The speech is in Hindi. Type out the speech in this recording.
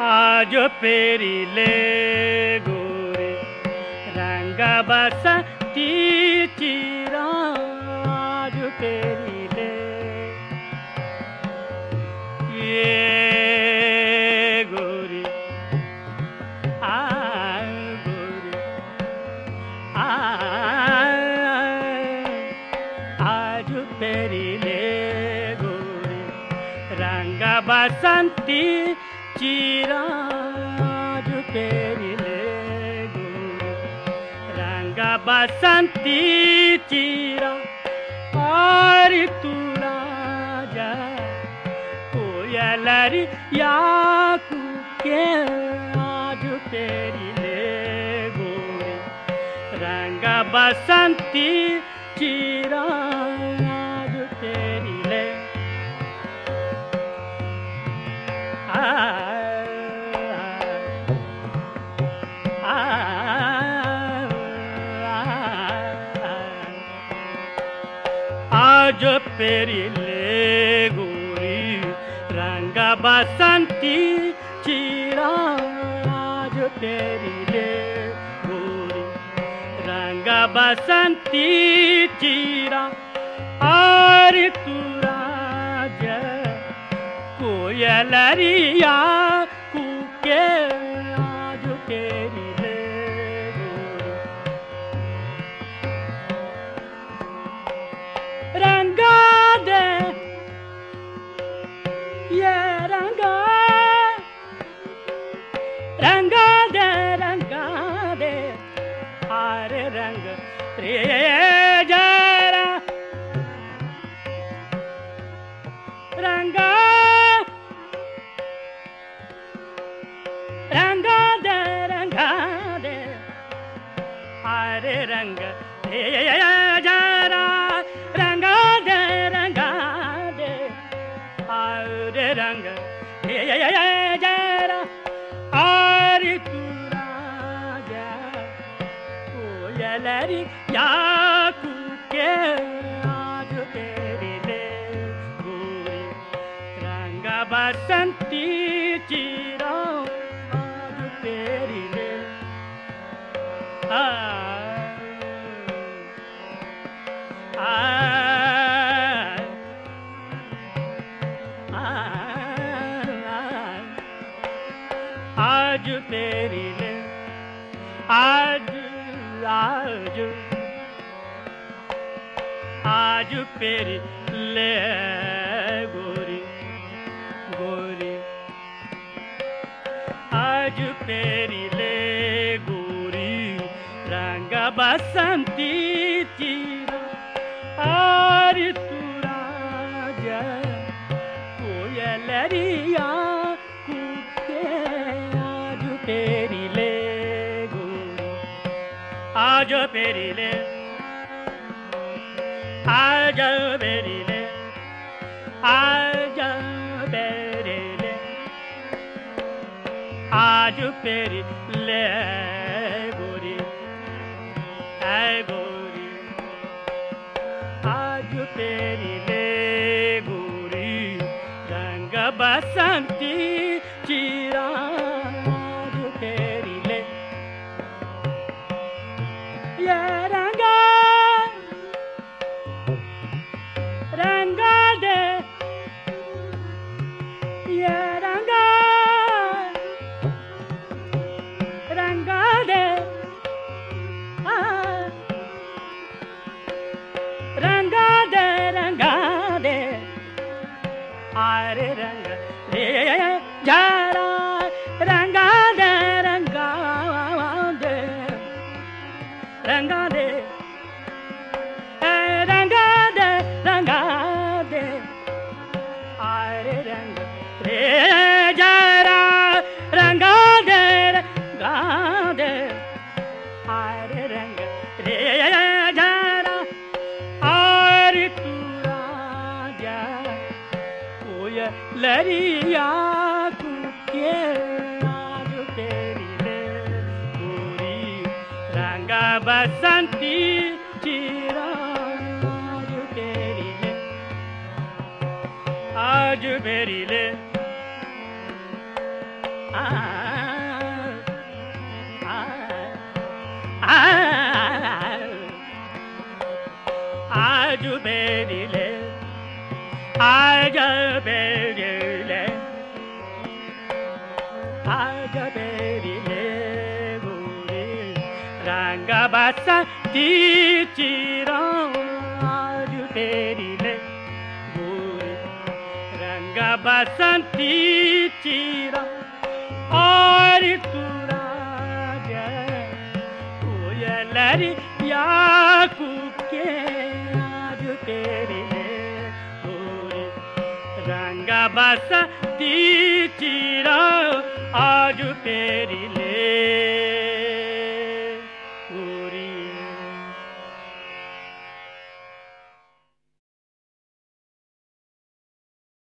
आज पेरिले गोरे रंग बसती चिरा आज पेरिले ये गोरी, आ गोरी, आ आज पेरिले गोरी। रंग बसंती चिराज पेरिले गोरी रंग बसंती चिरा, और तुला जा कोयलरी या कुके आज पेरिले गोरी रंग बसंती चिरा। आज पेरिले गोरी रंग बसंती चिरा आज पेरिले गोरी रंग बसंती चिरा और तुरा कोयलरिया रंगा दे हरे रंग रे जरा रंगा रंगा दे रंगा दे हरे रंग रे जरा रंगा दे रंगा दे हरे रंग रे बसंती चिरा आज तेरी ले आ आ आज तेरी ले आज आज आज पेरी ले गोरी गोरी। आज पेरी ले गोरी, रंग बसंती चिरा। आर तुरा जय कोयलरिया कुके आज तेरी ले गोरी। आज पेरी ले आज पेरी ले आज पेरी ले आज पेरी ले गोरी ऐ गोरी आज तेरी ले गोरी रंग बसंती hide it ले पूरी। रंगा बसंती चिरा आज तेरी ले। आज मेरी ले। रंग बसा चिरा आज बेरिले बुरे रंग बसंती चिरा, और तुरा कोयलरी या कुके आज तेरी ले रंग बसंती चिरा, आज तेरी ले।